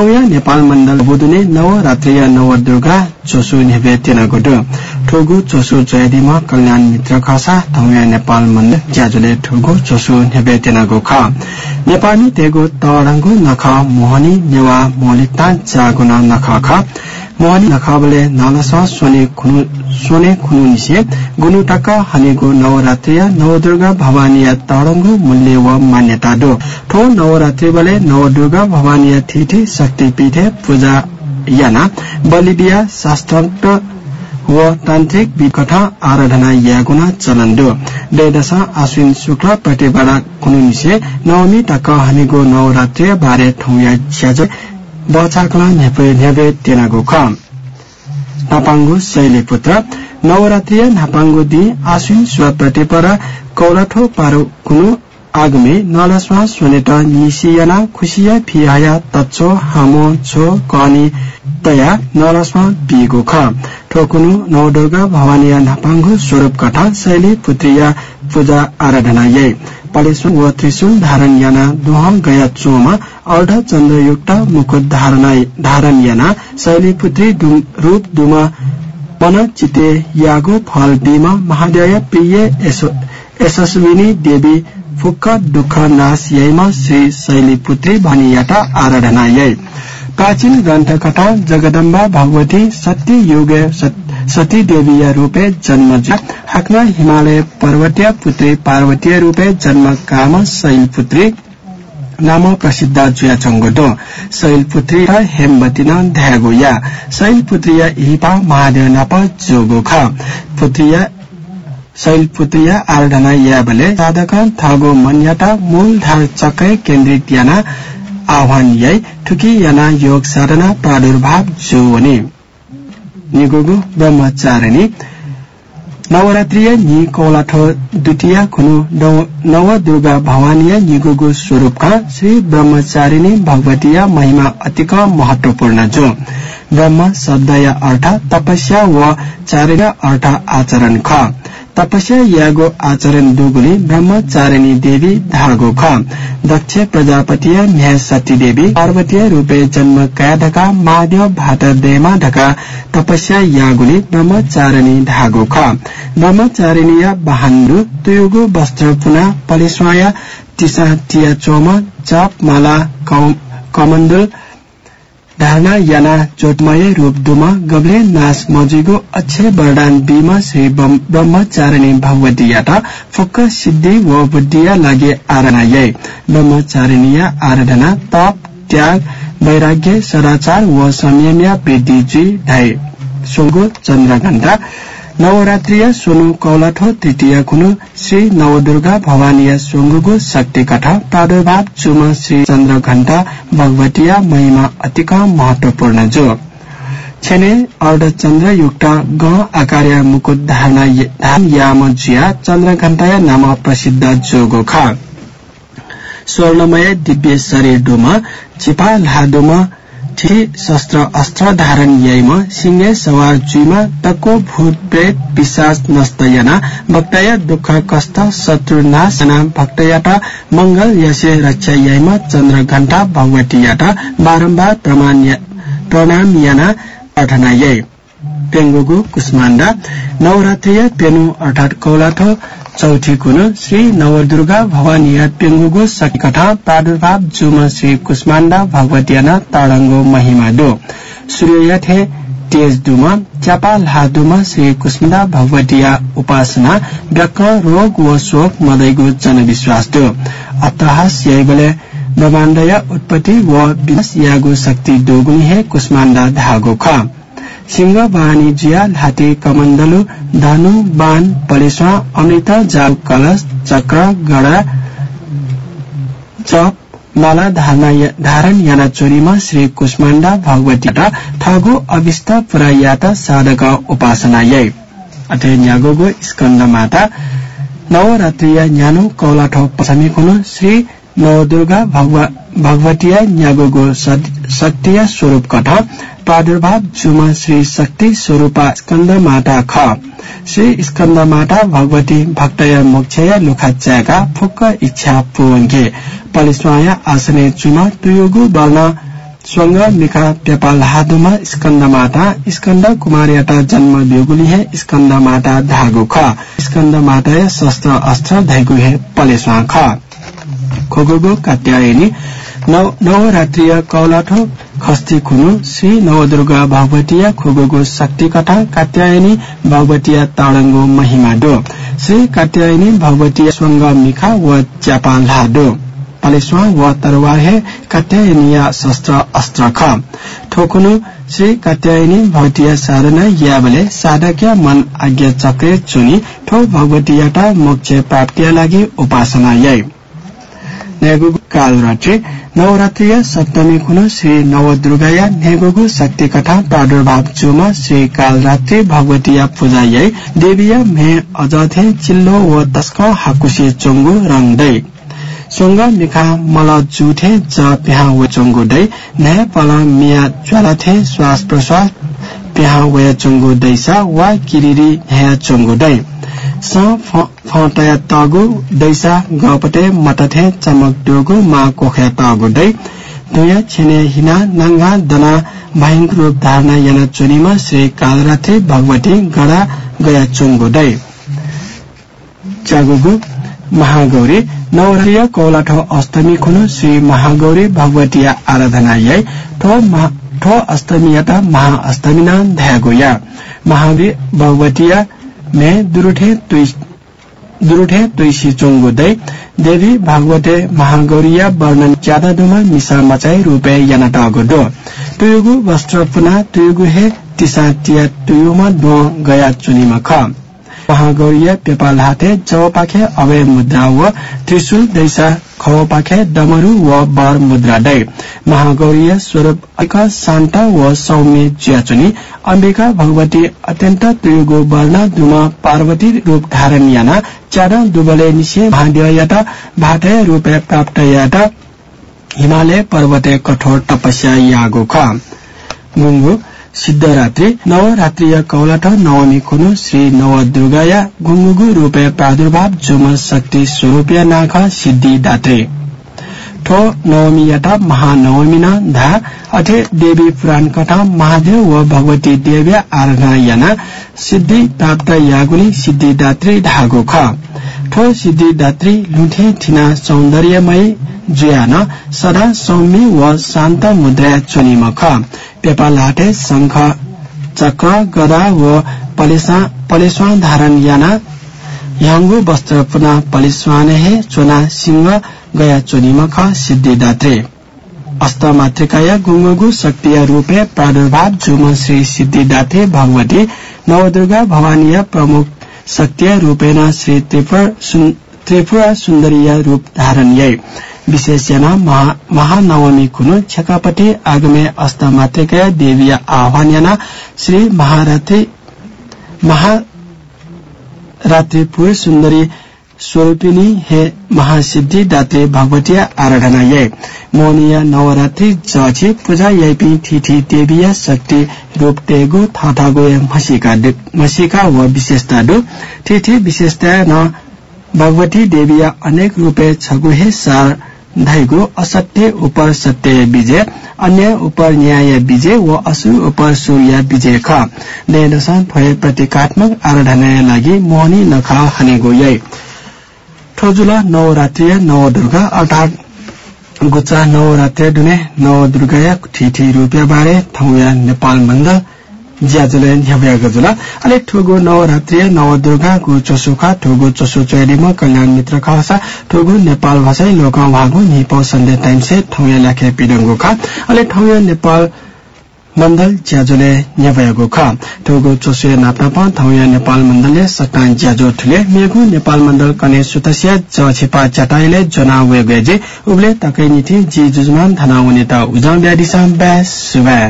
ठौया नेपाल मण्डल बुदुने नवरात्रिय नवदुर्गा चोसु नेभे ठोगु चोसु जयदिमा कल्याण मित्र खसा ठौया नेपाल मण्डल ज्याजुले ठोगु चोसु नेभे तेनागो ख नेपाली तेगो तडङ्गु नख मोहनी नेवा मोलिकता जागुना नख ख मोहनी नखाबले नालसा सोने खुनु सोने खुनु निसे गुनु टाका हनेगो नवदुर्गा भवानीया तडङ्गु मूल्य व मान्यता दो। ठो नवरात्रि बले नवदुर्गा भवानीया थिथि शक्ति पीठे पूजा याना बलिदिया शास्त्र व तान्त्रिक विकथा आराधना यागुना चलन दो। दैदशा आश्विन शुक्ल प्रतिपदा कुनु निसे नवमी टाका हनेगो नवरात्रि बारे ठौया बचाकला नेपे नेबे तेनागो ख नापाङ्गु शैलीपुत्र नवरात्रिय नापाङ्गु दि आश्विन स्व प्रतिपर कौलाठो पारो कुनु आगमे नलस्वा सोनेट निसियना खुसिया फिहाया तच्चो हामो छो कनी तया नलस्वा बिगो ख ठोकुनु नवदुर्गा भवानीया नापाङ्गु स्वरूप कथा शैली पुत्रिया पूजा आराधना पलेश्वर व त्रिशूल धारण याना दुहम गया चोमा अर्ध चन्द्रयुक्त मुकुट धारण याना शैलीपुत्री रूप दुमा मन चिते यागो फल बिमा महादेव प्रिय यशस्विनी देवी फुक्क दुःख नाश यहीमा श्री शैलीपुत्री भनियाटा आराधना प्राचीन ग्रन्थ कथा जगदम्बा भगवती सत्य युग सती देवीय रूपे जन्म हाक्न हिमालय पर्वतीय पुत्री पार्वतीय रूपे जन्म काम शैलपुत्री नाम प्रसिद्ध जुया चङ्गोटो। शैलपुत्री र हेमवती न ध्यागो या शैलपुत्रीय हिपा महादेव नाप जोगो ख। पुत्रीय शैलपुत्रीय आराधना या बले साधक थगो मन्यता मूल धार चक्रै केन्द्रित याना आह्वान यही ठुकी याना योग साधना प्रादुर्भाव जो वने निगोगो ब्रह्मचारिणी नवरात्रिय नि कौलाठो द्वितीय खुनु नव दुर्गा भवानीय निगोगो स्वरूपका श्री ब्रह्मचारिणी भगवतीय महिमा अतिक महत्वपूर्ण जो। ब्रह्म शब्दय अर्थ तपस्या व चारिण अर्थ आचरण ख। तपस्या यागो आचरण दुगुली ब्रह्मचारिणी देवी धागो ख। दक्ष प्रजापतीय न्याय सती देवी पार्वतीय रूपे जन्म कया ढका महादेव भात देमा ढका तपस्या यागुली ब्रह्मचारिणी धागो ख। ब्रह्मचारिणीय बाहन्डु तुयुगु वस्त्र पुना पलिस्वाया तिसा टिया चोम चाप माला कमण्डल धारणा याना चोटमय रूप दुमा गब्ले नाश मजिगो अक्षय वरदान बीमा श्री ब्रह्मचारिणी भगवतीयाटा फुक्क सिद्धि व बुद्धिया लागे आराधना यही ब्रह्मचारिणीय आराधना तप त्याग वैराग्य सदाचार व संयमिया वृद्धि जी ढाई। सोगो नवरात्रिय सोनु कौलाठो तृतीय कुनु श्री नवदुर्गा भवानीय सोङ्गुगु शक्ति कथा प्रादुर्भाव चुम श्री चन्द्र घण्टा भगवतीय महिमा अतिक महत्वपूर्ण जो छेने अर्धचन्द्र युक्त ग आकार्य मुकुट धारण याम जिया चन्द्र घण्टाय नाम प्रसिद्ध जोगो ख। स्वर्णमय दिव्य शरीर डोमा चिपा लाडोमा ठी शस्त्र अस्त्र धारण यैम सिंहे सवार जुइमा तको भूत प्रेत पिशाच नस्तयना भक्तय दुःख कष्ट शत्रु नाशना भक्तयाट मंगल यसे रक्षा यैम चन्द्र घण्टा भगवतीयाट बारम्बार प्रणाम याना प्रार्थना यै पेङ्गुगु कुष्माण्डा नवरात्रिय पेनु अर्थात कौलाठो चौथी कुनु श्री नवदुर्गा भवानीय पेङ्गुगु सकिकथा प्रादुर्भाव जुम श्री कुष्माण्डा भगवतीयना ताडङ्गो महिमा दो। सूर्यथे तेज दुम च्यापा लादुम श्री कुष्माण्डा भगवतीय उपासना व्यक्क रोग व शोक मदैगु जनविश्वास दो। अतहास यैबले ब्रह्माण्डय उत्पत्ति व विनाश यागु शक्ति दोगुनी हे कुष्माण्डा धागो ख। सिंह बानी जिया हाते कमण्डलु धनु बाण पलेश्वा अमृत जाल कलश चक्र गडा चप माला धारण याना चोरीमा श्री कुष्माण्डा भगवती ठगु अविष्ट पुरायात साधक उपासना यै न्यागोगो स्कन्द माता नवरात्रिय न्यानो कौलाठो पछमी कुनु श्री नवदुर्गा भगवतीय न्यागोगो शक्तिय स्वरूप कथा प्रादुर्भाव जुमा श्री शक्ति स्वरूपा स्कन्द माता ख। श्री स्कन्द माता भगवती भक्तय मोक्षय लुखाच्याका फुक्क इच्छा पुवन्के। पलिस्वाया आसने चुमा तुयुगु वर्ण स्वङ्ग मिखा पेपाल हादुमा स्कन्द माता स्कन्द कुमारियाटा जन्म बेगुली हे स्कन्द माता धागो ख। स्कन्द माता शस्त्र अस्त्र धैगु हे पलेस्वा ख। खोगोगो कात्यायनी नवरात्रिय कौलाठो खस्ती खुनु श्री नवदुर्गा भगवतीय खोगोगो शक्ति कथा कात्यायनी भगवतीय ताडङ्गो महिमा डो श्री कात्यायनी भगवतीय स्वङ्ग मिखा व च्यापाल हाडो पलेस्वा व तरवाहे कात्यायनीय शस्त्र अस्त्र ख ठोकुनु श्री कात्यायनी भगवतीय साधना याबले साधक्य मन आज्ञा चक्रे चुनी ठो भगवतीयटा मोक्ष प्राप्तिया लागि उपासना नेगुगु कालरात्रि नवरात्रिय सप्तमी खुन श्री नवदुर्गाया नेगुगु शक्ति कथा प्रादुर्भाव चुमा श्री कालरात्रि भगवतीय पूजा याई देवीय मे अजथे चिल्लो व तस्क हाकुसी चोङ्गु रङ्दै सोंग मिखा मल जुठे ज प्याहा वे दै ने पल मिया ज्वालाथे श्वास प्रश्वास प्याहा वे चोङ्गो दैसा वा किरिरी न्या चोङ्गो दै स फटया तगु दैसा गपटे मतथे चमक डोगु मा कोखे तगु दै। दुया छेने हिना नाङ्गा दना भयंकर रूप धारणा याना चुनीमा श्री कालरात्रि भगवती गडा गया चोङ्गो दै। जागुगु महागौरी नवरात्रिय कौलाठ अष्टमी खुनु श्री महागौरी भगवती आराधना याई। ठो अष्टमीयता महाअष्टमीना ध्यागोया महावीर भगवतीय मे दुरुठे दुरुठे तुइसी चोङ्गो दै देवी भागवते महागौरीय वर्णन ज्यादा दुमा मिसा मचाई रूपे याना टगो तुयुगु वस्त्र पुना तुयुगु हे तिसा तिया तुयुमा दो गया चुनीमा ख महागौरीय पेपाल हाते पाखे अवय मुद्रा व त्रिशूल दैसा पाखे डमरू व बर मुद्रा दै। महागौरीय स्वरूप एक शान्त व सौम्य ज्याचुनी अम्बिका भगवती अत्यन्त तुयुगो वर्ण दुमा पार्वती रूप धारण याना चार दुबले निशे भाद्ययत रूपे प्राप्त यात हिमालय पर्वते कठोर तपस्या यागो ख। गुङ्गु सिद्धरात्रि नवरात्रिय कौलाठ नवमी खुनु श्री नवदुर्गाया गुङ्गुगु रूपे प्रादुर्भाव जुम शक्ति स्वरूपिया नाख सिद्धि दाते। ठो नवमी यता महानवमीना धा अथे देवी पुराण कथा महादेव व भगवती देव्या आराधना याना सिद्धि प्राप्त यागुली सिद्धिदात्री धागो ख। ठो सिद्धिदात्री लुठे थिना सौन्दर्यमय जुयान सदा सौम्य व शान्त मुद्रा चुनिम ख पेपालाटे शंख चक्र गदा व पलेस्वा धारण याना याङ्गु वस्त्र पुनः पलिस्वाने हे चोना सिंह गया चोनिम ख सिद्धिदात्रे। अस्त मातृकाय गुङ्गु शक्तिय रूपे प्रादुर्भाव जुम श्री सिद्धिदात्रे भगवती नवदुर्गा भवानीय प्रमुख शक्तिय रूपेण श्री त्रिपुरा सुन्दरीय रूप धारण यही विशेषण महानवमी कुनु छेकापट्टि आगमे अस्त मातृका देवीय आह्वान याना श्री महारात्रि महारात्रिपुर सुन्दरी स्वरूपिणी हे महासिद्धि दात्री भगवती आराधना ये मौनीय नवरात्रि जछि पूजा यपि थिथि देवीय शक्ति रूप टेगु थाथागो मसिका मसिका व विशेषता दु। थिथि विशेषता न भगवती देवीय अनेक रूपे छगुहे सार धैगो असत्य उपर सत्य विजय अन्य उपर न्याय विजय व असुर उपर सूर्य विजय ख। नयनसान भए प्रतीकात्मक आराधना लागि मोहनी नखा हनेगो यै ठोजुला नवरात्रिय नवदुर्गा अर्थात गुच्चा नवरात्रि दुने नवदुर्गा ठिठी रुपियाँ बारे थौया नेपाल मण्डल ज्याजुले झ्याभ्या गजुला अले ठुगो नवरात्रिय नवदुर्गा गु चोसुखा ठुगो चोसु चोरीमा कल्याण मित्र खासा ठुगो नेपाल भाषा लोका भागो निपो सन्डे टाइम से ठौया ल्याखे पिडंगो खा अले ठौया नेपाल मण्डल ज्याजोले न्याभयागो ख। ठुगो चोसुए नाप्नापा थौया नेपाल मण्डलले सटान ज्याजो ठुले मेगु नेपाल मण्डल कने सुतसिया ज छिपा चटाइले जना वेगेजे उबले तकै निथि जी जुजमान धना उनेता उजाम ब्यादिसा ब्यास सुबा